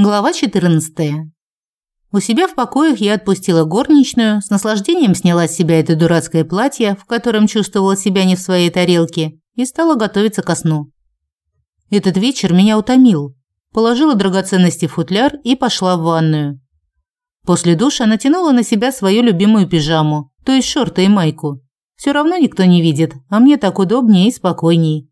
Глава 14. У себя в покоях я отпустила горничную, с наслаждением сняла с себя это дурацкое платье, в котором чувствовала себя не в своей тарелке, и стала готовиться ко сну. Этот вечер меня утомил. Положила драгоценности в футляр и пошла в ванную. После душа натянула на себя свою любимую пижаму, то есть шорты и майку. Все равно никто не видит, а мне так удобнее и спокойней.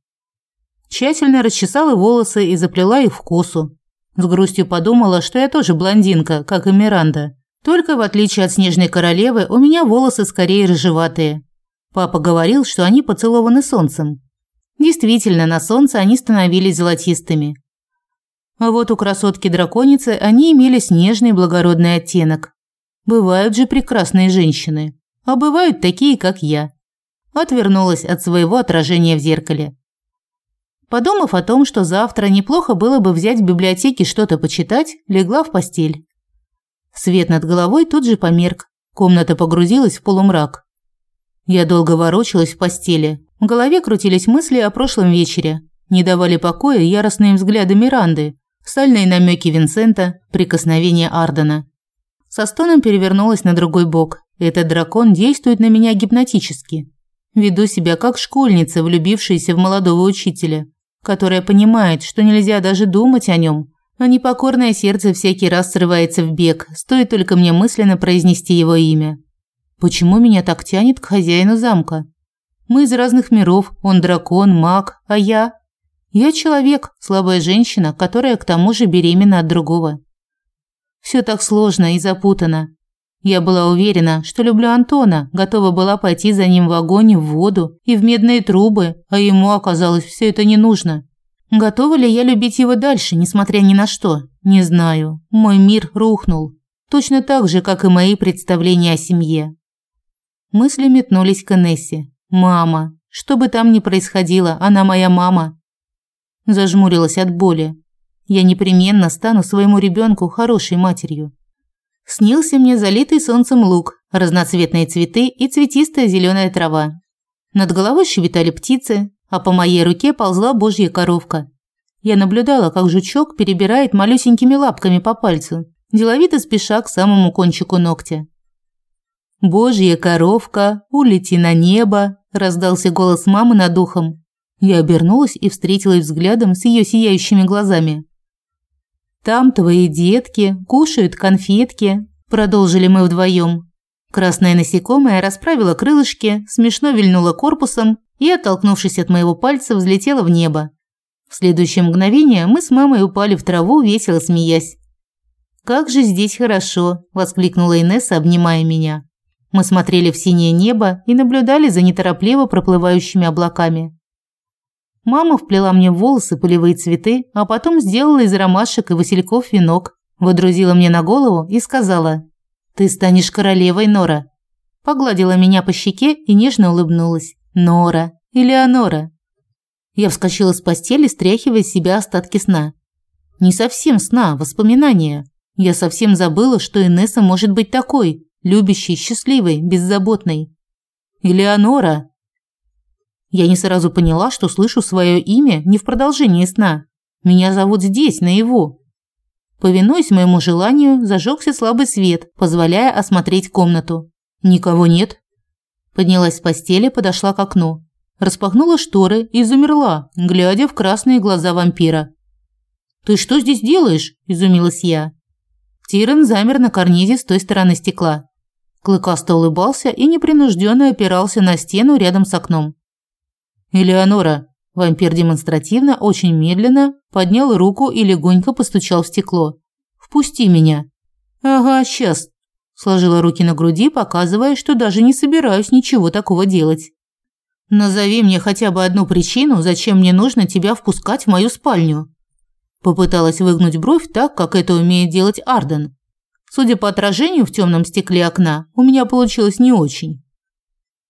Тщательно расчесала волосы и заплела их в косу, с грустью подумала, что я тоже блондинка, как и Миранда. Только в отличие от Снежной королевы, у меня волосы скорее рыжеватые. Папа говорил, что они поцелованы солнцем. Действительно, на солнце они становились золотистыми. А вот у красотки-драконицы они имели снежный благородный оттенок. Бывают же прекрасные женщины, а бывают такие, как я. Отвернулась от своего отражения в зеркале. Подумав о том, что завтра неплохо было бы взять в библиотеке что-то почитать, легла в постель. Свет над головой тут же померк. Комната погрузилась в полумрак. Я долго ворочалась в постели. В голове крутились мысли о прошлом вечере. Не давали покоя яростные взгляды Миранды, сальные намеки Винсента, прикосновения Ардена. Со стоном перевернулась на другой бок. Этот дракон действует на меня гипнотически. Веду себя как школьница, влюбившаяся в молодого учителя которая понимает, что нельзя даже думать о нем, а непокорное сердце всякий раз срывается в бег, стоит только мне мысленно произнести его имя. Почему меня так тянет к хозяину замка? Мы из разных миров, он дракон, маг, а я... Я человек, слабая женщина, которая к тому же беременна от другого. Все так сложно и запутано. Я была уверена, что люблю Антона, готова была пойти за ним в огонь, в воду и в медные трубы, а ему оказалось все это не нужно. Готова ли я любить его дальше, несмотря ни на что? Не знаю. Мой мир рухнул. Точно так же, как и мои представления о семье. Мысли метнулись к Энессе. Мама. Что бы там ни происходило, она моя мама. Зажмурилась от боли. Я непременно стану своему ребенку хорошей матерью. Снился мне залитый солнцем луг, разноцветные цветы и цветистая зеленая трава. Над головой щебетали птицы, а по моей руке ползла божья коровка. Я наблюдала, как жучок перебирает малюсенькими лапками по пальцу, деловито спеша к самому кончику ногтя. «Божья коровка, улети на небо!» – раздался голос мамы над ухом. Я обернулась и встретилась взглядом с ее сияющими глазами. Там твои детки кушают конфетки, продолжили мы вдвоем. Красное насекомое расправило крылышки, смешно вильнуло корпусом и, оттолкнувшись от моего пальца, взлетело в небо. В следующее мгновение мы с мамой упали в траву, весело смеясь. «Как же здесь хорошо!» – воскликнула Инесса, обнимая меня. Мы смотрели в синее небо и наблюдали за неторопливо проплывающими облаками. Мама вплела мне в волосы полевые цветы, а потом сделала из ромашек и васильков венок, водрузила мне на голову и сказала «Ты станешь королевой, Нора». Погладила меня по щеке и нежно улыбнулась. «Нора, Элеонора». Я вскочила с постели, стряхивая с себя остатки сна. Не совсем сна, воспоминания. Я совсем забыла, что Инесса может быть такой, любящей, счастливой, беззаботной. «Элеонора!» Я не сразу поняла, что слышу свое имя не в продолжении сна. Меня зовут здесь, наяву. Повинуясь моему желанию, зажегся слабый свет, позволяя осмотреть комнату. Никого нет. Поднялась с постели, подошла к окну. Распахнула шторы и замерла, глядя в красные глаза вампира. «Ты что здесь делаешь?» – изумилась я. Тирен замер на карнизе с той стороны стекла. Клыкасто улыбался и непринужденно опирался на стену рядом с окном. «Элеонора!» Вампир демонстративно, очень медленно поднял руку и легонько постучал в стекло. «Впусти меня!» «Ага, сейчас!» Сложила руки на груди, показывая, что даже не собираюсь ничего такого делать. «Назови мне хотя бы одну причину, зачем мне нужно тебя впускать в мою спальню». Попыталась выгнуть бровь так, как это умеет делать Арден. Судя по отражению в темном стекле окна, у меня получилось не очень.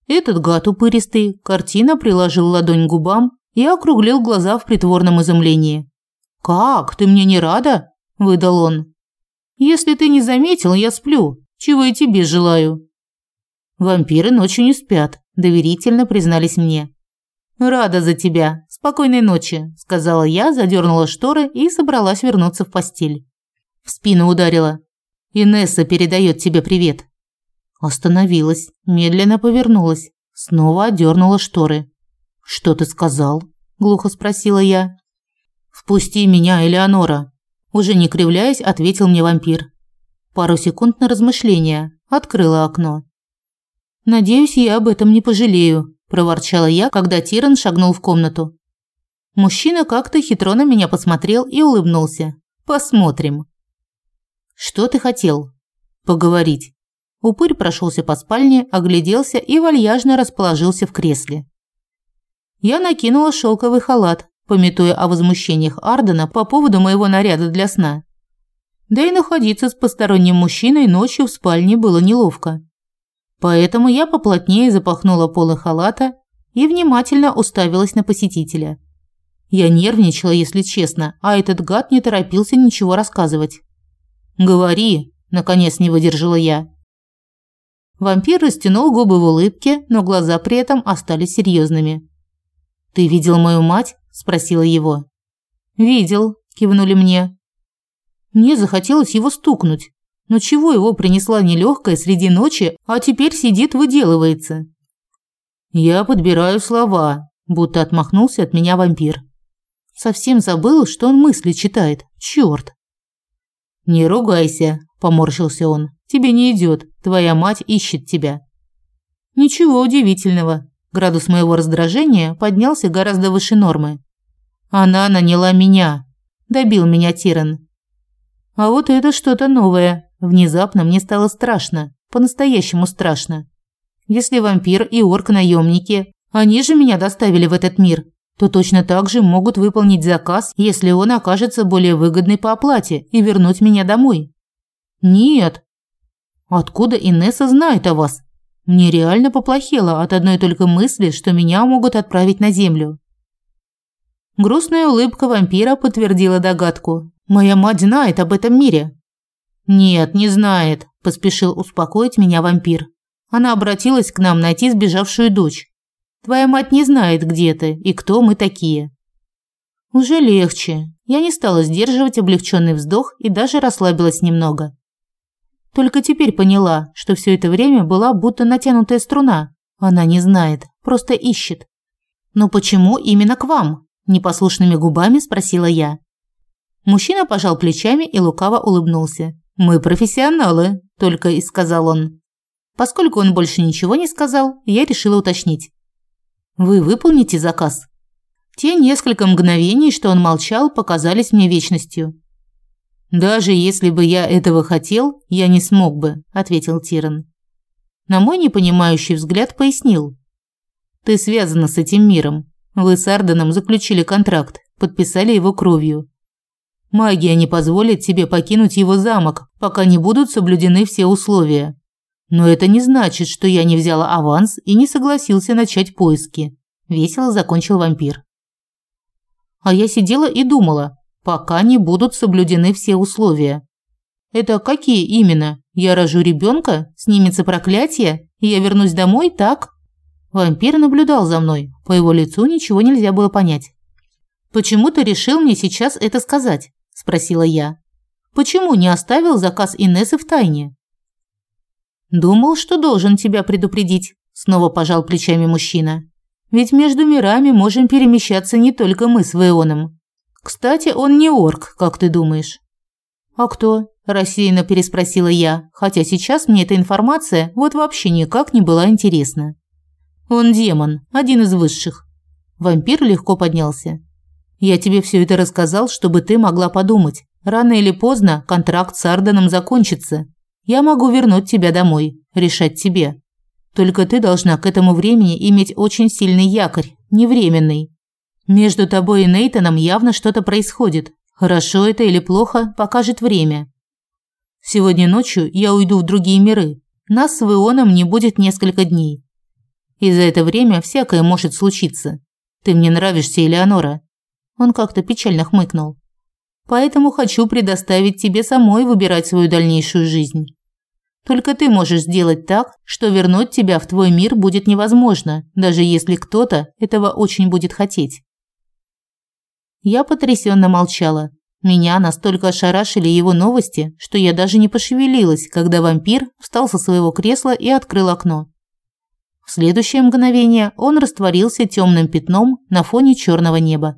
Этот гад упыристый, картина приложил ладонь к губам и округлил глаза в притворном изумлении. «Как? Ты мне не рада?» – выдал он. «Если ты не заметил, я сплю. Чего и тебе желаю». «Вампиры ночью не спят», – доверительно признались мне. «Рада за тебя. Спокойной ночи», – сказала я, задернула шторы и собралась вернуться в постель. В спину ударила. Инесса передает тебе привет. Остановилась, медленно повернулась, снова отдернула шторы. Что ты сказал? глухо спросила я. Впусти меня, Элеонора, уже не кривляясь, ответил мне вампир. Пару секунд на размышления, открыла окно. Надеюсь, я об этом не пожалею, проворчала я, когда Тиран шагнул в комнату. Мужчина как-то хитро на меня посмотрел и улыбнулся. Посмотрим. Что ты хотел? Поговорить. Упырь прошелся по спальне, огляделся и вальяжно расположился в кресле. Я накинула шелковый халат, пометуя о возмущениях Ардена по поводу моего наряда для сна. Да и находиться с посторонним мужчиной ночью в спальне было неловко. Поэтому я поплотнее запахнула полы халата и внимательно уставилась на посетителя. Я нервничала, если честно, а этот гад не торопился ничего рассказывать. «Говори», – наконец не выдержала я. Вампир растянул губы в улыбке, но глаза при этом остались серьезными. «Ты видел мою мать?» – спросила его. «Видел», – кивнули мне. Мне захотелось его стукнуть. Но чего его принесла нелегкая среди ночи, а теперь сидит выделывается? Я подбираю слова, будто отмахнулся от меня вампир. Совсем забыл, что он мысли читает. Чёрт. «Не ругайся», – поморщился он. «Тебе не идет. Твоя мать ищет тебя». Ничего удивительного. Градус моего раздражения поднялся гораздо выше нормы. Она наняла меня. Добил меня Тиран. А вот это что-то новое. Внезапно мне стало страшно. По-настоящему страшно. Если вампир и орк-наемники, они же меня доставили в этот мир, то точно так же могут выполнить заказ, если он окажется более выгодный по оплате, и вернуть меня домой. Нет. Откуда Инесса знает о вас? Мне реально поплохело от одной только мысли, что меня могут отправить на землю. Грустная улыбка вампира подтвердила догадку. Моя мать знает об этом мире. Нет, не знает, поспешил успокоить меня вампир. Она обратилась к нам найти сбежавшую дочь. Твоя мать не знает, где ты и кто мы такие. Уже легче. Я не стала сдерживать облегченный вздох и даже расслабилась немного. Только теперь поняла, что все это время была будто натянутая струна. Она не знает, просто ищет. Но почему именно к вам? непослушными губами спросила я. Мужчина пожал плечами и лукаво улыбнулся. Мы профессионалы, только и сказал он. Поскольку он больше ничего не сказал, я решила уточнить. Вы выполните заказ? Те несколько мгновений, что он молчал, показались мне вечностью. Даже если бы я этого хотел, я не смог бы, ответил Тиран. На мой непонимающий взгляд пояснил: Ты связана с этим миром. Вы с Арденом заключили контракт, подписали его кровью. Магия не позволит тебе покинуть его замок, пока не будут соблюдены все условия. Но это не значит, что я не взяла аванс и не согласился начать поиски. Весело закончил вампир. А я сидела и думала, пока не будут соблюдены все условия. Это какие именно? Я рожу ребенка, снимется проклятие, и я вернусь домой, так? Вампир наблюдал за мной. По его лицу ничего нельзя было понять. Почему ты решил мне сейчас это сказать? спросила я. Почему не оставил заказ Инессы в тайне? Думал, что должен тебя предупредить, снова пожал плечами мужчина. Ведь между мирами можем перемещаться не только мы с Веоном. Кстати, он не орк, как ты думаешь? А кто? рассеянно переспросила я, хотя сейчас мне эта информация вот вообще никак не была интересна. Он демон, один из высших. Вампир легко поднялся. Я тебе все это рассказал, чтобы ты могла подумать. Рано или поздно контракт с Арденом закончится, я могу вернуть тебя домой, решать тебе. Только ты должна к этому времени иметь очень сильный якорь, не временный. Между тобой и Нейтаном явно что-то происходит. Хорошо это или плохо, покажет время. Сегодня ночью я уйду в другие миры. Нас с Вионом не будет несколько дней. И за это время всякое может случиться. Ты мне нравишься, Элеонора. Он как-то печально хмыкнул. Поэтому хочу предоставить тебе самой выбирать свою дальнейшую жизнь. Только ты можешь сделать так, что вернуть тебя в твой мир будет невозможно, даже если кто-то этого очень будет хотеть. Я потрясенно молчала. Меня настолько ошарашили его новости, что я даже не пошевелилась, когда вампир встал со своего кресла и открыл окно. В следующее мгновение он растворился темным пятном на фоне черного неба.